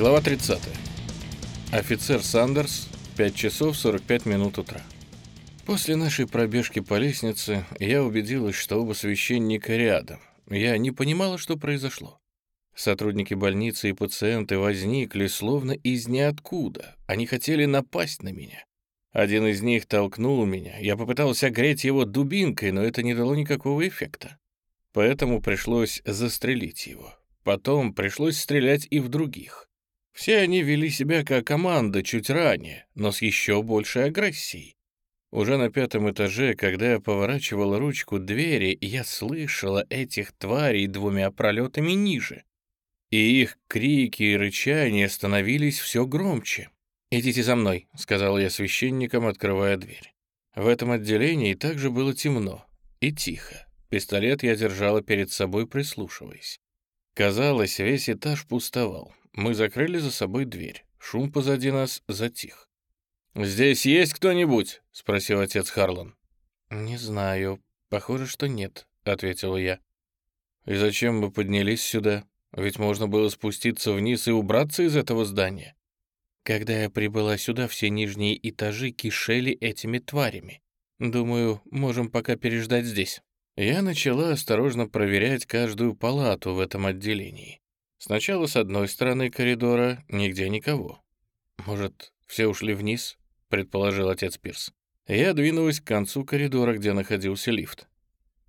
Глава 30. Офицер Сандерс, 5 часов 45 минут утра. После нашей пробежки по лестнице я убедилась, что оба священника рядом. Я не понимала, что произошло. Сотрудники больницы и пациенты возникли словно из ниоткуда. Они хотели напасть на меня. Один из них толкнул меня. Я попытался огреть его дубинкой, но это не дало никакого эффекта. Поэтому пришлось застрелить его. Потом пришлось стрелять и в других. Все они вели себя как команда чуть ранее, но с еще большей агрессией. Уже на пятом этаже, когда я поворачивал ручку двери, я слышала этих тварей двумя пролетами ниже. И их крики и рычания становились все громче. «Идите за мной», — сказал я священникам, открывая дверь. В этом отделении также было темно и тихо. Пистолет я держала перед собой, прислушиваясь. Казалось, весь этаж пустовал. Мы закрыли за собой дверь. Шум позади нас затих. «Здесь есть кто-нибудь?» — спросил отец Харлан. «Не знаю. Похоже, что нет», — ответила я. «И зачем мы поднялись сюда? Ведь можно было спуститься вниз и убраться из этого здания». Когда я прибыла сюда, все нижние этажи кишели этими тварями. Думаю, можем пока переждать здесь. Я начала осторожно проверять каждую палату в этом отделении. Сначала с одной стороны коридора нигде никого. Может, все ушли вниз? предположил отец Пирс. Я двинулась к концу коридора, где находился лифт.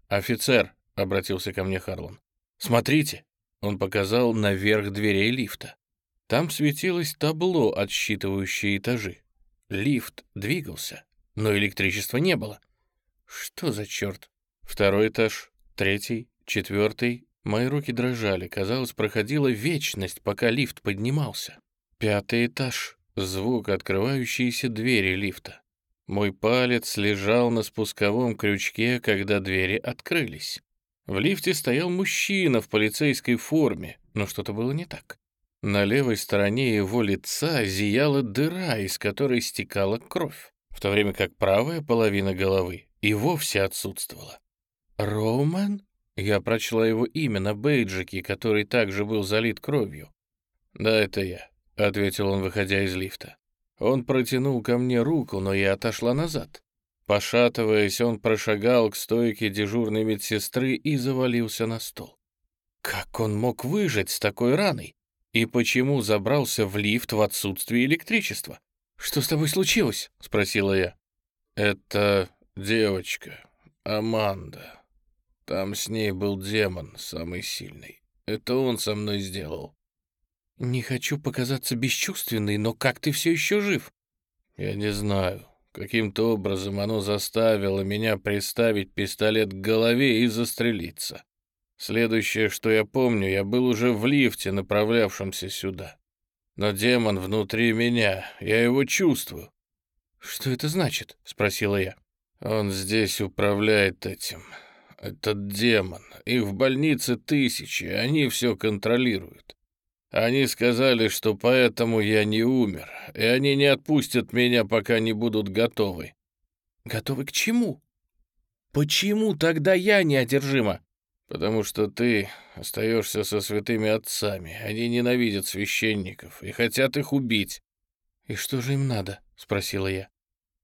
«Офицер», — обратился ко мне Харлан, — «смотрите». Он показал наверх дверей лифта. Там светилось табло, отсчитывающее этажи. Лифт двигался, но электричества не было. Что за черт? Второй этаж, третий, четвертый. Мои руки дрожали, казалось, проходила вечность, пока лифт поднимался. Пятый этаж, звук открывающейся двери лифта. Мой палец лежал на спусковом крючке, когда двери открылись. В лифте стоял мужчина в полицейской форме, но что-то было не так. На левой стороне его лица зияла дыра, из которой стекала кровь, в то время как правая половина головы и вовсе отсутствовала. «Роуман?» Я прочла его имя на бейджике, который также был залит кровью. «Да, это я», — ответил он, выходя из лифта. Он протянул ко мне руку, но я отошла назад. Пошатываясь, он прошагал к стойке дежурной медсестры и завалился на стол. Как он мог выжить с такой раной? И почему забрался в лифт в отсутствие электричества? «Что с тобой случилось?» — спросила я. «Это девочка, Аманда», там с ней был демон, самый сильный. Это он со мной сделал. Не хочу показаться бесчувственной, но как ты все еще жив? Я не знаю. Каким-то образом оно заставило меня приставить пистолет к голове и застрелиться. Следующее, что я помню, я был уже в лифте, направлявшемся сюда. Но демон внутри меня, я его чувствую. «Что это значит?» — спросила я. «Он здесь управляет этим. Этот демон. Их в больнице тысячи, они все контролируют. Они сказали, что поэтому я не умер, и они не отпустят меня, пока не будут готовы. Готовы к чему? Почему тогда я неодержима? Потому что ты остаешься со святыми отцами. Они ненавидят священников и хотят их убить. И что же им надо? Спросила я.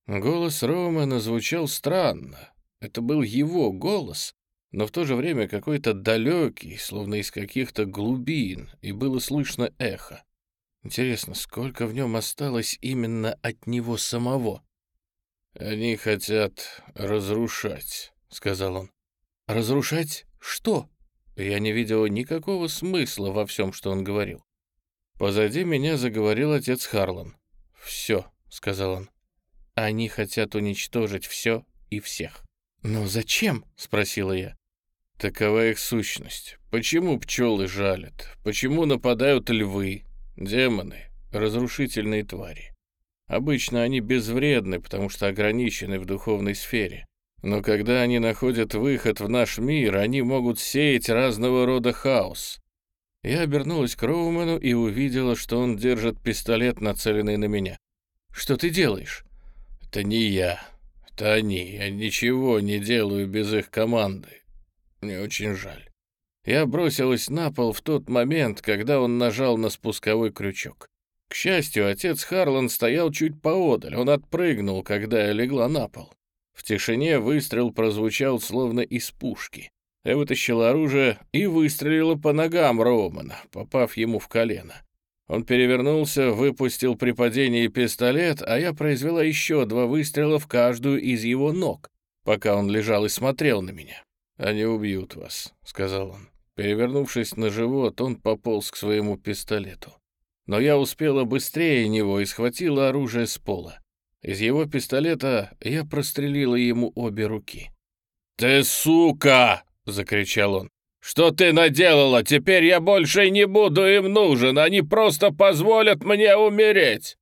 Голос Романа звучал странно, это был его голос, но в то же время какой-то далекий, словно из каких-то глубин, и было слышно эхо. Интересно, сколько в нем осталось именно от него самого? «Они хотят разрушать», — сказал он. «Разрушать что?» Я не видел никакого смысла во всем, что он говорил. Позади меня заговорил отец Харлан. «Все», — сказал он. «Они хотят уничтожить все и всех». «Но зачем?» — спросила я. «Такова их сущность. Почему пчелы жалят? Почему нападают львы, демоны, разрушительные твари? Обычно они безвредны, потому что ограничены в духовной сфере. Но когда они находят выход в наш мир, они могут сеять разного рода хаос. Я обернулась к Роумену и увидела, что он держит пистолет, нацеленный на меня. «Что ты делаешь?» «Это не я», это они. Я ничего не делаю без их команды. Мне очень жаль. Я бросилась на пол в тот момент, когда он нажал на спусковой крючок. К счастью, отец Харлан стоял чуть поодаль, он отпрыгнул, когда я легла на пол. В тишине выстрел прозвучал словно из пушки. Я вытащила оружие и выстрелила по ногам Романа, попав ему в колено. Он перевернулся, выпустил при падении пистолет, а я произвела еще два выстрела в каждую из его ног, пока он лежал и смотрел на меня. «Они убьют вас», — сказал он. Перевернувшись на живот, он пополз к своему пистолету. Но я успела быстрее него и схватила оружие с пола. Из его пистолета я прострелила ему обе руки. «Ты сука!» — закричал он. «Что ты наделала? Теперь я больше не буду им нужен. Они просто позволят мне умереть!»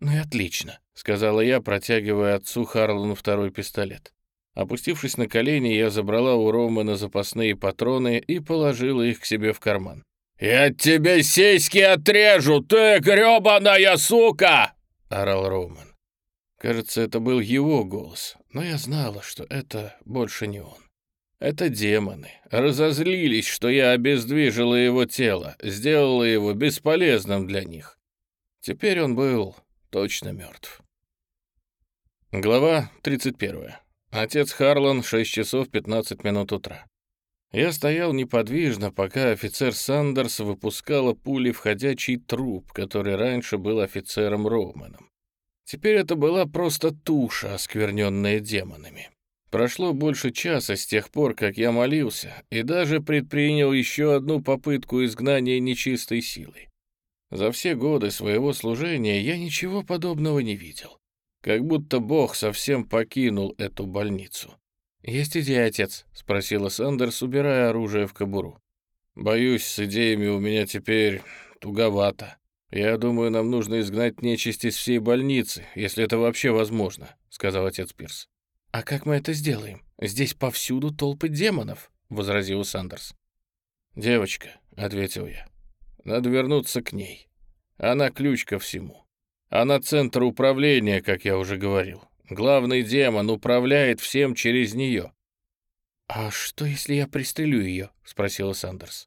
«Ну и отлично», — сказала я, протягивая отцу Харлану второй пистолет. Опустившись на колени, я забрала у Романа запасные патроны и положила их к себе в карман. «Я тебе сиськи отрежу, ты грёбаная сука!» — орал Роман. Кажется, это был его голос, но я знала, что это больше не он. Это демоны. Разозлились, что я обездвижила его тело, сделала его бесполезным для них. Теперь он был точно мертв. Глава 31. Отец Харлан, 6 часов 15 минут утра. Я стоял неподвижно, пока офицер Сандерс выпускала пули в ходячий труп, который раньше был офицером Романом. Теперь это была просто туша, оскверненная демонами. Прошло больше часа с тех пор, как я молился, и даже предпринял еще одну попытку изгнания нечистой силы. За все годы своего служения я ничего подобного не видел. Как будто Бог совсем покинул эту больницу. «Есть идея, отец?» — спросила Сандерс, убирая оружие в кобуру. «Боюсь, с идеями у меня теперь туговато. Я думаю, нам нужно изгнать нечисть из всей больницы, если это вообще возможно», — сказал отец Пирс. «А как мы это сделаем? Здесь повсюду толпы демонов», — возразил Сандерс. «Девочка», — ответил я, — «надо вернуться к ней. Она ключ ко всему. Она центр управления, как я уже говорил. Главный демон управляет всем через нее». «А что, если я пристрелю ее?» — спросила Сандерс.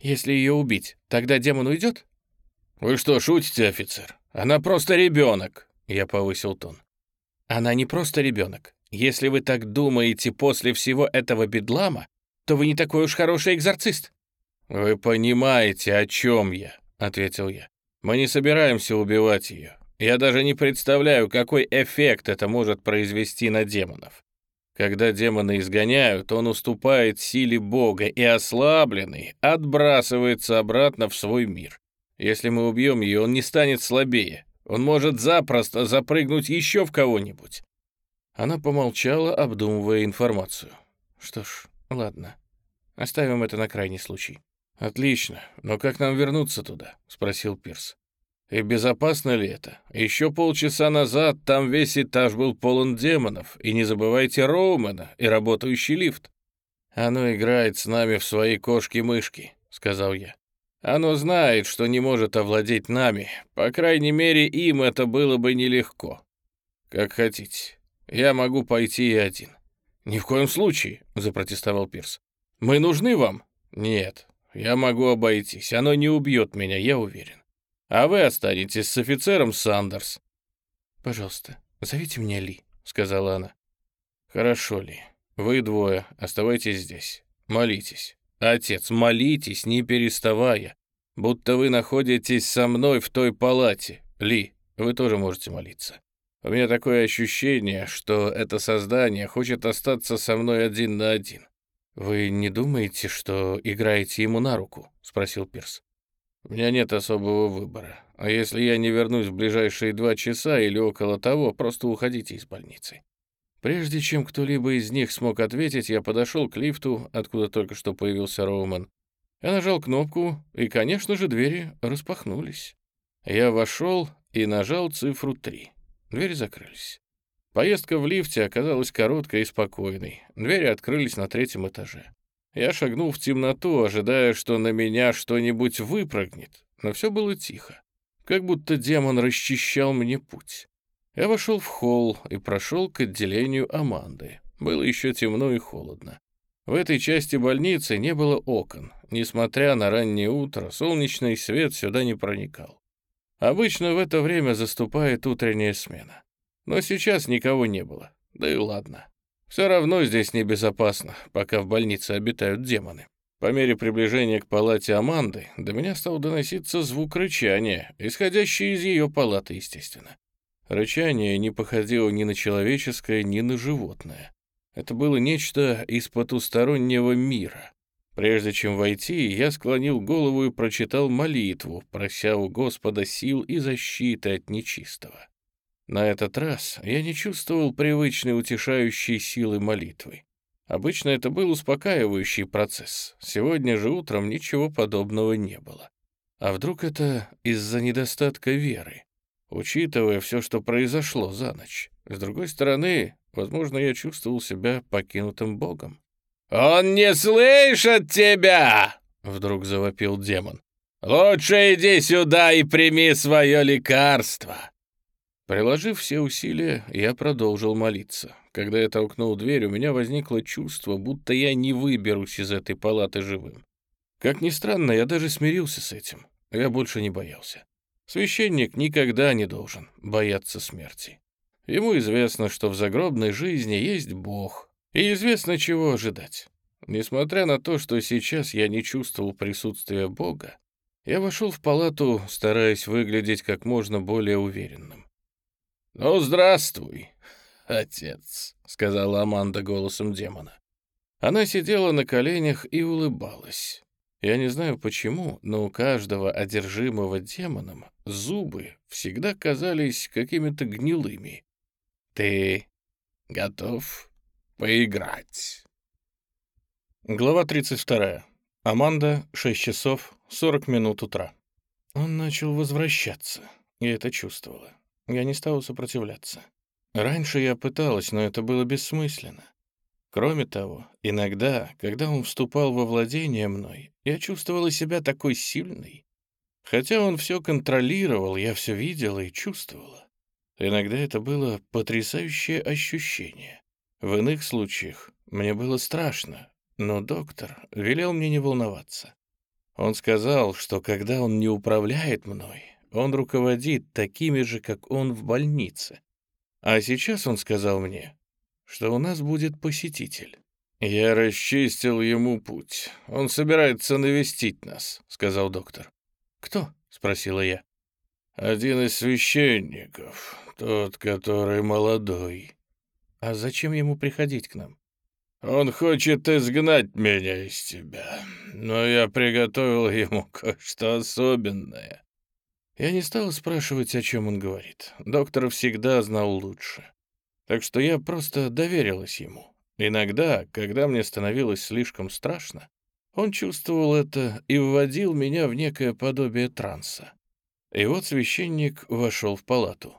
«Если ее убить, тогда демон уйдет?» «Вы что, шутите, офицер? Она просто ребенок!» — я повысил тон. «Она не просто ребенок. Если вы так думаете после всего этого бедлама, то вы не такой уж хороший экзорцист». «Вы понимаете, о чем я», — ответил я. «Мы не собираемся убивать ее. Я даже не представляю, какой эффект это может произвести на демонов. Когда демоны изгоняют, он уступает силе Бога и ослабленный отбрасывается обратно в свой мир. Если мы убьем ее, он не станет слабее. Он может запросто запрыгнуть еще в кого-нибудь. Она помолчала, обдумывая информацию. «Что ж, ладно. Оставим это на крайний случай». «Отлично. Но как нам вернуться туда?» — спросил Пирс. «И безопасно ли это? Еще полчаса назад там весь этаж был полон демонов, и не забывайте Роумена и работающий лифт». «Оно играет с нами в свои кошки-мышки», — сказал я. «Оно знает, что не может овладеть нами. По крайней мере, им это было бы нелегко. Как хотите. Я могу пойти и один». «Ни в коем случае», — запротестовал Пирс. «Мы нужны вам?» «Нет, я могу обойтись. Оно не убьет меня, я уверен. А вы останетесь с офицером Сандерс». «Пожалуйста, зовите меня Ли», — сказала она. «Хорошо, Ли. Вы двое, оставайтесь здесь. Молитесь. Отец, молитесь, не переставая. Будто вы находитесь со мной в той палате. Ли, вы тоже можете молиться. У меня такое ощущение, что это создание хочет остаться со мной один на один. «Вы не думаете, что играете ему на руку?» — спросил Пирс. «У меня нет особого выбора. А если я не вернусь в ближайшие два часа или около того, просто уходите из больницы». Прежде чем кто-либо из них смог ответить, я подошел к лифту, откуда только что появился Роуман. Я нажал кнопку, и, конечно же, двери распахнулись. Я вошел и нажал цифру 3. Двери закрылись. Поездка в лифте оказалась короткой и спокойной. Двери открылись на третьем этаже. Я шагнул в темноту, ожидая, что на меня что-нибудь выпрыгнет, но все было тихо, как будто демон расчищал мне путь. Я вошел в холл и прошел к отделению Аманды. Было еще темно и холодно. В этой части больницы не было окон. Несмотря на раннее утро, солнечный свет сюда не проникал. Обычно в это время заступает утренняя смена. Но сейчас никого не было. Да и ладно. Все равно здесь небезопасно, пока в больнице обитают демоны. По мере приближения к палате Аманды до меня стал доноситься звук рычания, исходящий из ее палаты, естественно. Рычание не походило ни на человеческое, ни на животное. Это было нечто из потустороннего мира. Прежде чем войти, я склонил голову и прочитал молитву, прося у Господа сил и защиты от нечистого. На этот раз я не чувствовал привычной утешающей силы молитвы. Обычно это был успокаивающий процесс. Сегодня же утром ничего подобного не было. А вдруг это из-за недостатка веры? Учитывая все, что произошло за ночь. С другой стороны, Возможно, я чувствовал себя покинутым богом. «Он не слышит тебя!» — вдруг завопил демон. «Лучше иди сюда и прими свое лекарство!» Приложив все усилия, я продолжил молиться. Когда я толкнул дверь, у меня возникло чувство, будто я не выберусь из этой палаты живым. Как ни странно, я даже смирился с этим. Я больше не боялся. Священник никогда не должен бояться смерти. Ему известно, что в загробной жизни есть Бог, и известно, чего ожидать. Несмотря на то, что сейчас я не чувствовал присутствия Бога, я вошел в палату, стараясь выглядеть как можно более уверенным. «Ну, здравствуй, отец», — сказала Аманда голосом демона. Она сидела на коленях и улыбалась. Я не знаю почему, но у каждого одержимого демоном зубы всегда казались какими-то гнилыми. Ты готов поиграть? Глава 32. Аманда, 6 часов 40 минут утра. Он начал возвращаться. Я это чувствовала. Я не стала сопротивляться. Раньше я пыталась, но это было бессмысленно. Кроме того, иногда, когда он вступал во владение мной, я чувствовала себя такой сильной. Хотя он все контролировал, я все видела и чувствовала. Иногда это было потрясающее ощущение. В иных случаях мне было страшно, но доктор велел мне не волноваться. Он сказал, что когда он не управляет мной, он руководит такими же, как он в больнице. А сейчас он сказал мне, что у нас будет посетитель. «Я расчистил ему путь. Он собирается навестить нас», — сказал доктор. «Кто?» — спросила я. «Один из священников. Тот, который молодой. А зачем ему приходить к нам? Он хочет изгнать меня из тебя, но я приготовил ему кое-что особенное. Я не стал спрашивать, о чем он говорит. Доктор всегда знал лучше. Так что я просто доверилась ему. Иногда, когда мне становилось слишком страшно, он чувствовал это и вводил меня в некое подобие транса. И вот священник вошел в палату.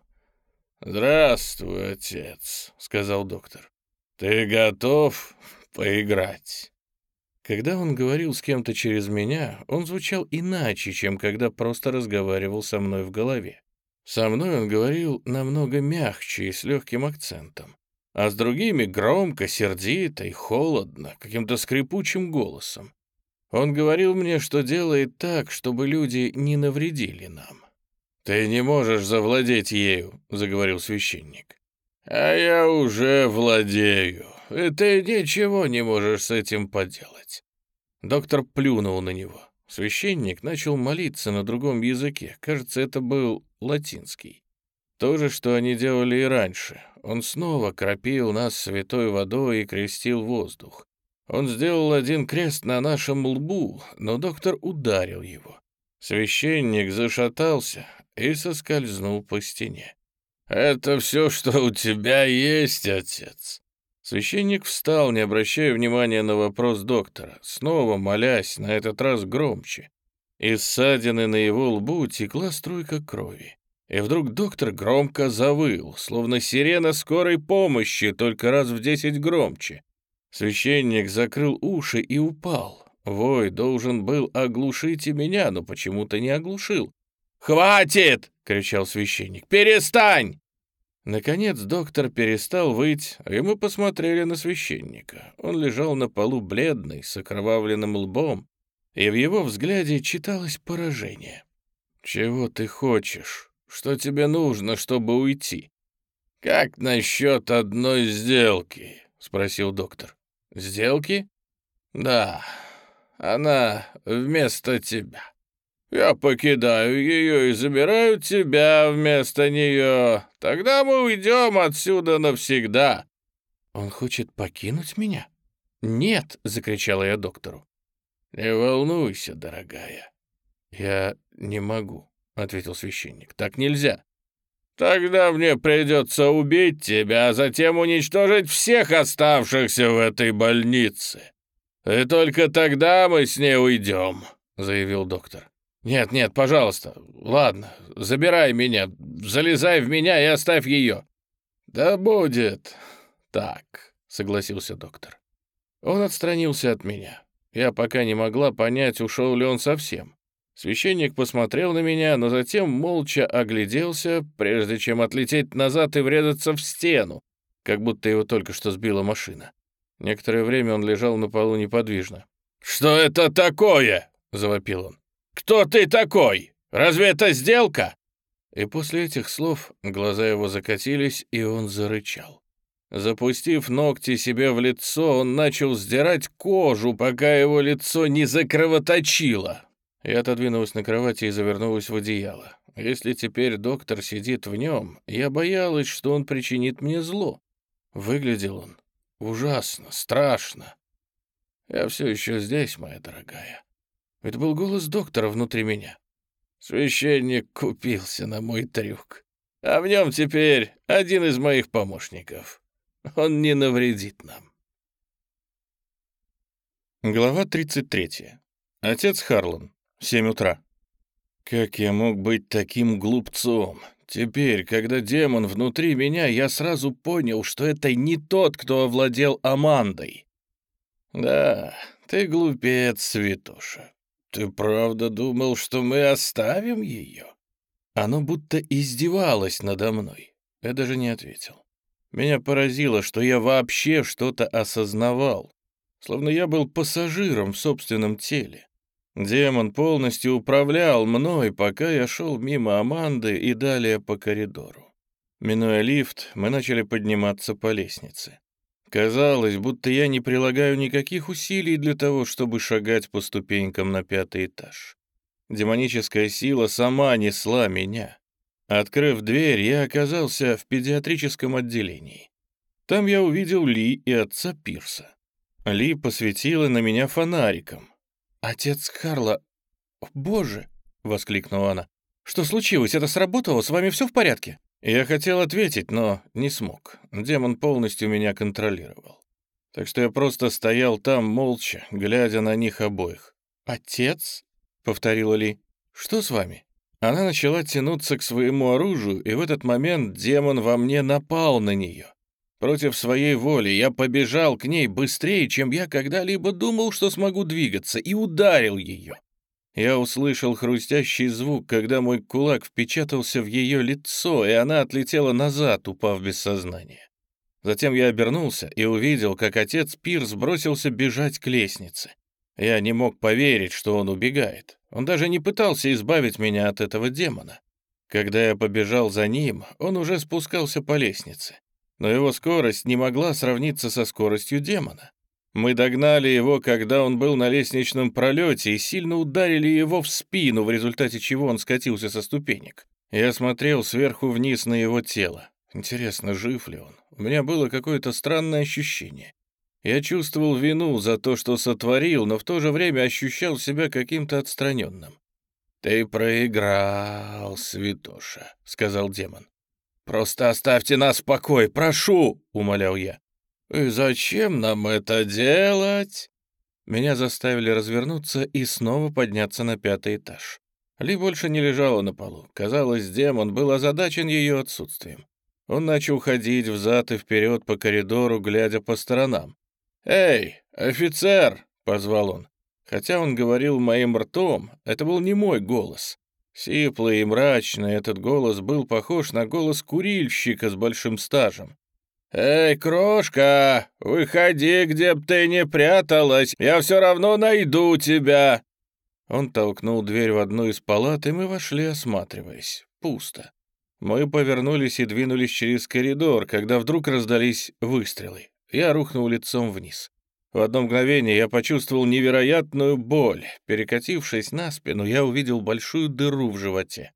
«Здравствуй, отец», — сказал доктор. «Ты готов поиграть?» Когда он говорил с кем-то через меня, он звучал иначе, чем когда просто разговаривал со мной в голове. Со мной он говорил намного мягче и с легким акцентом, а с другими громко, сердито и холодно, каким-то скрипучим голосом. Он говорил мне, что делает так, чтобы люди не навредили нам. «Ты не можешь завладеть ею», — заговорил священник. «А я уже владею, и ты ничего не можешь с этим поделать». Доктор плюнул на него. Священник начал молиться на другом языке. Кажется, это был латинский. То же, что они делали и раньше. Он снова кропил нас святой водой и крестил воздух. Он сделал один крест на нашем лбу, но доктор ударил его. Священник зашатался, и соскользнул по стене. «Это все, что у тебя есть, отец?» Священник встал, не обращая внимания на вопрос доктора, снова молясь, на этот раз громче. Из ссадины на его лбу текла струйка крови. И вдруг доктор громко завыл, словно сирена скорой помощи, только раз в десять громче. Священник закрыл уши и упал. Вой должен был оглушить и меня, но почему-то не оглушил. «Хватит!» — кричал священник. «Перестань!» Наконец доктор перестал выть, и мы посмотрели на священника. Он лежал на полу бледный, с окровавленным лбом, и в его взгляде читалось поражение. «Чего ты хочешь? Что тебе нужно, чтобы уйти?» «Как насчет одной сделки?» — спросил доктор. «Сделки?» «Да, она вместо тебя. Я покидаю ее и забираю тебя вместо нее. Тогда мы уйдем отсюда навсегда». «Он хочет покинуть меня?» «Нет!» — закричала я доктору. «Не волнуйся, дорогая». «Я не могу», — ответил священник. «Так нельзя». «Тогда мне придется убить тебя, а затем уничтожить всех оставшихся в этой больнице. И только тогда мы с ней уйдем», — заявил доктор. «Нет, нет, пожалуйста. Ладно, забирай меня, залезай в меня и оставь ее». «Да будет так», — согласился доктор. Он отстранился от меня. Я пока не могла понять, ушел ли он совсем. Священник посмотрел на меня, но затем молча огляделся, прежде чем отлететь назад и врезаться в стену, как будто его только что сбила машина. Некоторое время он лежал на полу неподвижно. «Что это такое?» — завопил он. «Кто ты такой? Разве это сделка?» И после этих слов глаза его закатились, и он зарычал. Запустив ногти себе в лицо, он начал сдирать кожу, пока его лицо не закровоточило. Я отодвинулась на кровати и завернулась в одеяло. Если теперь доктор сидит в нем, я боялась, что он причинит мне зло. Выглядел он ужасно, страшно. Я все еще здесь, моя дорогая. Это был голос доктора внутри меня. Священник купился на мой трюк. А в нем теперь один из моих помощников. Он не навредит нам. Глава 33. Отец Харлан. Семь утра. Как я мог быть таким глупцом? Теперь, когда демон внутри меня, я сразу понял, что это не тот, кто овладел Амандой. Да, ты глупец, Святоша. Ты правда думал, что мы оставим ее? Оно будто издевалось надо мной. Я даже не ответил. Меня поразило, что я вообще что-то осознавал, словно я был пассажиром в собственном теле. Демон полностью управлял мной, пока я шел мимо Аманды и далее по коридору. Минуя лифт, мы начали подниматься по лестнице. Казалось, будто я не прилагаю никаких усилий для того, чтобы шагать по ступенькам на пятый этаж. Демоническая сила сама несла меня. Открыв дверь, я оказался в педиатрическом отделении. Там я увидел Ли и отца Пирса. Ли посветила на меня фонариком, «Отец Карла... Боже!» — воскликнула она. «Что случилось? Это сработало? С вами все в порядке?» Я хотел ответить, но не смог. Демон полностью меня контролировал. Так что я просто стоял там молча, глядя на них обоих. «Отец?» — повторила Ли. «Что с вами?» Она начала тянуться к своему оружию, и в этот момент демон во мне напал на нее. Против своей воли я побежал к ней быстрее, чем я когда-либо думал, что смогу двигаться, и ударил ее. Я услышал хрустящий звук, когда мой кулак впечатался в ее лицо, и она отлетела назад, упав без сознания. Затем я обернулся и увидел, как отец Пирс бросился бежать к лестнице. Я не мог поверить, что он убегает. Он даже не пытался избавить меня от этого демона. Когда я побежал за ним, он уже спускался по лестнице но его скорость не могла сравниться со скоростью демона. Мы догнали его, когда он был на лестничном пролете, и сильно ударили его в спину, в результате чего он скатился со ступенек. Я смотрел сверху вниз на его тело. Интересно, жив ли он? У меня было какое-то странное ощущение. Я чувствовал вину за то, что сотворил, но в то же время ощущал себя каким-то отстраненным. «Ты проиграл, святоша», — сказал демон. «Просто оставьте нас в покое, прошу!» — умолял я. «И зачем нам это делать?» Меня заставили развернуться и снова подняться на пятый этаж. Ли больше не лежала на полу. Казалось, демон был озадачен ее отсутствием. Он начал ходить взад и вперед по коридору, глядя по сторонам. «Эй, офицер!» — позвал он. Хотя он говорил моим ртом, это был не мой голос. Сиплый и мрачный этот голос был похож на голос курильщика с большим стажем. «Эй, крошка, выходи, где б ты не пряталась, я все равно найду тебя!» Он толкнул дверь в одну из палат, и мы вошли, осматриваясь. Пусто. Мы повернулись и двинулись через коридор, когда вдруг раздались выстрелы. Я рухнул лицом вниз. В одно мгновение я почувствовал невероятную боль. Перекатившись на спину, я увидел большую дыру в животе.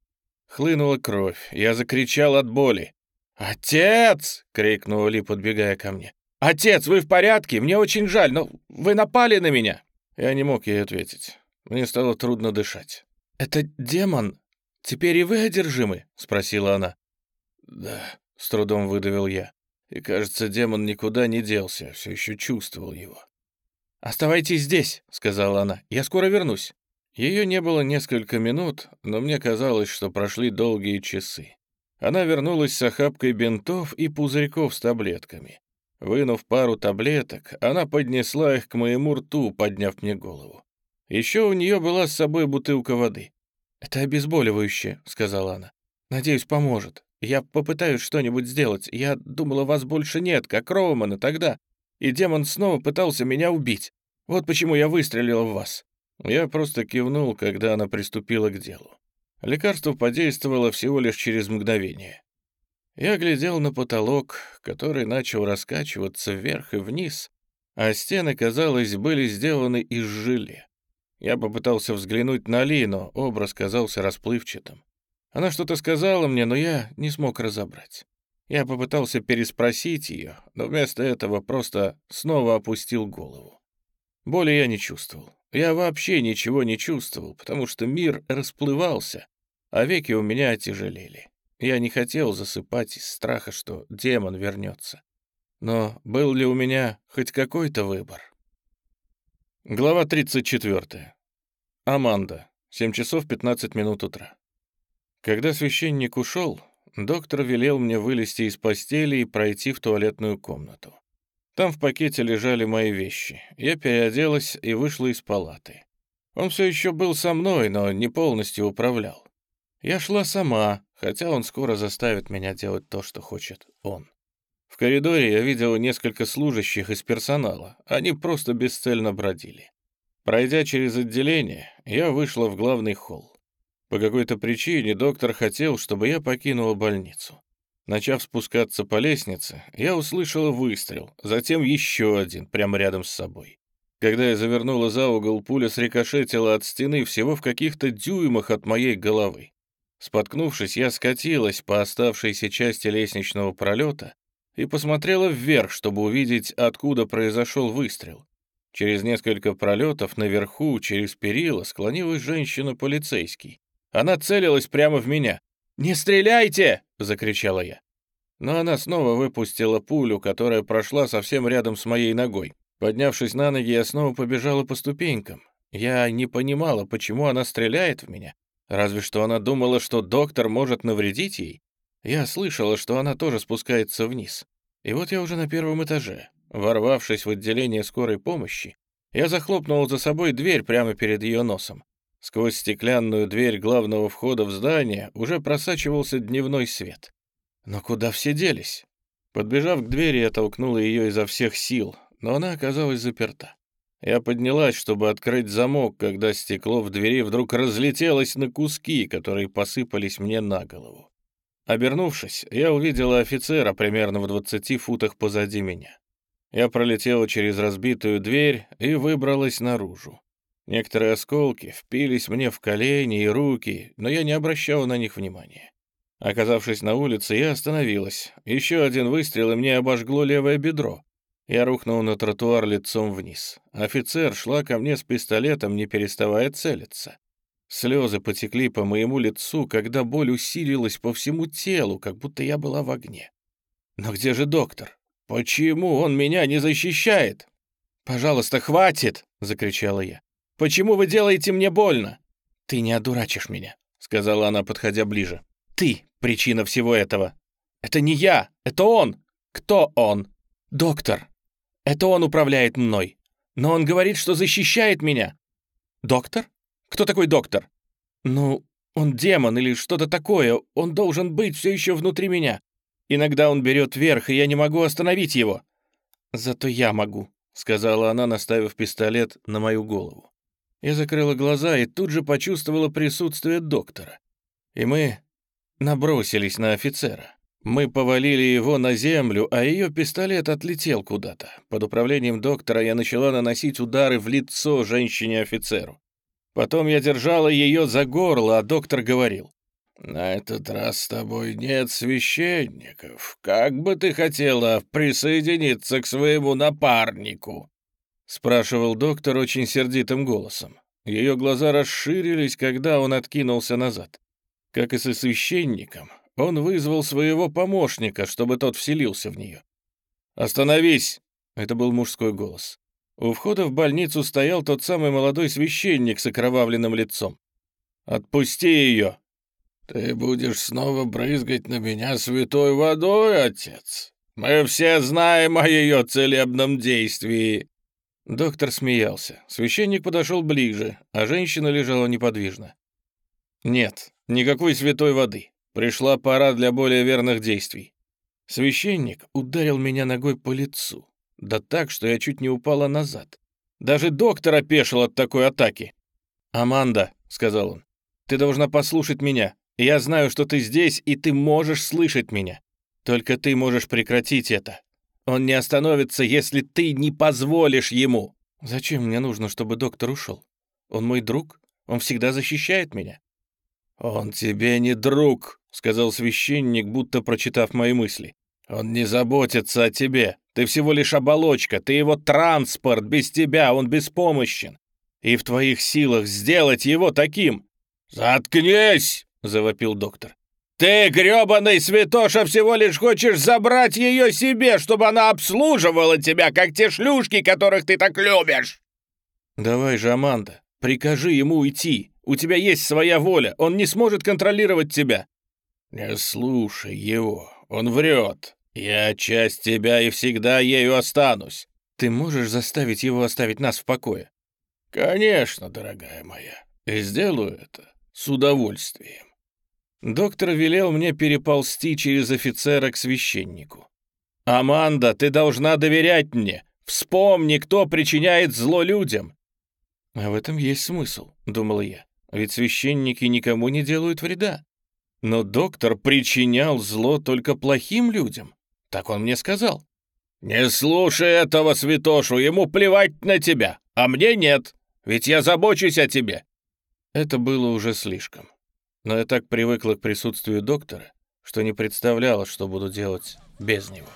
Хлынула кровь. Я закричал от боли. «Отец!» — крикнула Ли, подбегая ко мне. «Отец, вы в порядке? Мне очень жаль, но вы напали на меня!» Я не мог ей ответить. Мне стало трудно дышать. «Это демон? Теперь и вы одержимы?» — спросила она. «Да», — с трудом выдавил я. И, кажется, демон никуда не делся, все еще чувствовал его. «Оставайтесь здесь», — сказала она, — «я скоро вернусь». Ее не было несколько минут, но мне казалось, что прошли долгие часы. Она вернулась с охапкой бинтов и пузырьков с таблетками. Вынув пару таблеток, она поднесла их к моему рту, подняв мне голову. Еще у нее была с собой бутылка воды. «Это обезболивающее», — сказала она. «Надеюсь, поможет». Я попытаюсь что-нибудь сделать. Я думала, вас больше нет, как Роумана тогда. И демон снова пытался меня убить. Вот почему я выстрелила в вас». Я просто кивнул, когда она приступила к делу. Лекарство подействовало всего лишь через мгновение. Я глядел на потолок, который начал раскачиваться вверх и вниз, а стены, казалось, были сделаны из желе. Я попытался взглянуть на Ли, но образ казался расплывчатым. Она что-то сказала мне, но я не смог разобрать. Я попытался переспросить ее, но вместо этого просто снова опустил голову. Боли я не чувствовал. Я вообще ничего не чувствовал, потому что мир расплывался, а веки у меня отяжелели. Я не хотел засыпать из страха, что демон вернется. Но был ли у меня хоть какой-то выбор? Глава 34. Аманда. 7 часов 15 минут утра. Когда священник ушел, доктор велел мне вылезти из постели и пройти в туалетную комнату. Там в пакете лежали мои вещи. Я переоделась и вышла из палаты. Он все еще был со мной, но не полностью управлял. Я шла сама, хотя он скоро заставит меня делать то, что хочет он. В коридоре я видела несколько служащих из персонала. Они просто бесцельно бродили. Пройдя через отделение, я вышла в главный холл. По какой-то причине доктор хотел, чтобы я покинула больницу. Начав спускаться по лестнице, я услышала выстрел, затем еще один, прямо рядом с собой. Когда я завернула за угол, пуля срикошетила от стены всего в каких-то дюймах от моей головы. Споткнувшись, я скатилась по оставшейся части лестничного пролета и посмотрела вверх, чтобы увидеть, откуда произошел выстрел. Через несколько пролетов наверху, через перила, склонилась женщина-полицейский. Она целилась прямо в меня. «Не стреляйте!» — закричала я. Но она снова выпустила пулю, которая прошла совсем рядом с моей ногой. Поднявшись на ноги, я снова побежала по ступенькам. Я не понимала, почему она стреляет в меня. Разве что она думала, что доктор может навредить ей. Я слышала, что она тоже спускается вниз. И вот я уже на первом этаже. Ворвавшись в отделение скорой помощи, я захлопнул за собой дверь прямо перед ее носом. Сквозь стеклянную дверь главного входа в здание уже просачивался дневной свет. Но куда все делись? Подбежав к двери, я толкнула ее изо всех сил, но она оказалась заперта. Я поднялась, чтобы открыть замок, когда стекло в двери вдруг разлетелось на куски, которые посыпались мне на голову. Обернувшись, я увидела офицера примерно в двадцати футах позади меня. Я пролетела через разбитую дверь и выбралась наружу. Некоторые осколки впились мне в колени и руки, но я не обращал на них внимания. Оказавшись на улице, я остановилась. Еще один выстрел, и мне обожгло левое бедро. Я рухнул на тротуар лицом вниз. Офицер шла ко мне с пистолетом, не переставая целиться. Слезы потекли по моему лицу, когда боль усилилась по всему телу, как будто я была в огне. Но где же доктор? Почему он меня не защищает? «Пожалуйста, хватит!» — закричала я. Почему вы делаете мне больно?» «Ты не одурачишь меня», — сказала она, подходя ближе. «Ты — причина всего этого. Это не я, это он. Кто он? Доктор. Это он управляет мной. Но он говорит, что защищает меня». «Доктор? Кто такой доктор?» «Ну, Он демон или что-то такое, он должен быть все еще внутри меня. Иногда он берет верх, и я не могу остановить его. Зато я могу, сказала она, наставив пистолет на мою голову. Я закрыла глаза и тут же почувствовала присутствие доктора. И мы набросились на офицера. Мы повалили его на землю, а ее пистолет отлетел куда-то. Под управлением доктора я начала наносить удары в лицо женщине-офицеру. Потом я держала ее за горло, а доктор говорил. «На этот раз с тобой нет священников. Как бы ты хотела присоединиться к своему напарнику?» Спрашивал доктор очень сердитым голосом. Ее глаза расширились, когда он откинулся назад. Как и со священником, он вызвал своего помощника, чтобы тот вселился в нее. «Остановись!» — это был мужской голос. У входа в больницу стоял тот самый молодой священник с окровавленным лицом. «Отпусти ее!» «Ты будешь снова брызгать на меня святой водой, отец? Мы все знаем о ее целебном действии!» Доктор смеялся. Священник подошел ближе, а женщина лежала неподвижно. «Нет, никакой святой воды. Пришла пора для более верных действий. Священник ударил меня ногой по лицу. Да так, что я чуть не упала назад. Даже доктор опешил от такой атаки. «Аманда», — сказал он, — «ты должна послушать меня. Я знаю, что ты здесь, и ты можешь слышать меня. Только ты можешь прекратить это. Он не остановится, если ты не позволишь ему». «Зачем мне нужно, чтобы доктор ушел? Он мой друг, он всегда защищает меня». «Он тебе не друг», — сказал священник, будто прочитав мои мысли. «Он не заботится о тебе. Ты всего лишь оболочка, ты его транспорт, без тебя он беспомощен. И в твоих силах сделать его таким». «Заткнись!» — завопил доктор. «Ты, грёбаный святоша, всего лишь хочешь забрать ее себе, чтобы она обслуживала тебя, как те шлюшки, которых ты так любишь!» «Давай же, Аманда, прикажи ему уйти. У тебя есть своя воля, он не сможет контролировать тебя». «Не слушай его, он врет. Я часть тебя и всегда ею останусь». «Ты можешь заставить его оставить нас в покое?» «Конечно, дорогая моя, и сделаю это с удовольствием». Доктор велел мне переползти через офицера к священнику. «Аманда, ты должна доверять мне. Вспомни, кто причиняет зло людям». «А в этом есть смысл», — думал я. «Ведь священники никому не делают вреда. Но доктор причинял зло только плохим людям. Так он мне сказал. «Не слушай этого святошу, ему плевать на тебя, а мне нет, ведь я забочусь о тебе». Это было уже слишком. Но я так привыкла к присутствию доктора, что не представляла, что буду делать без него.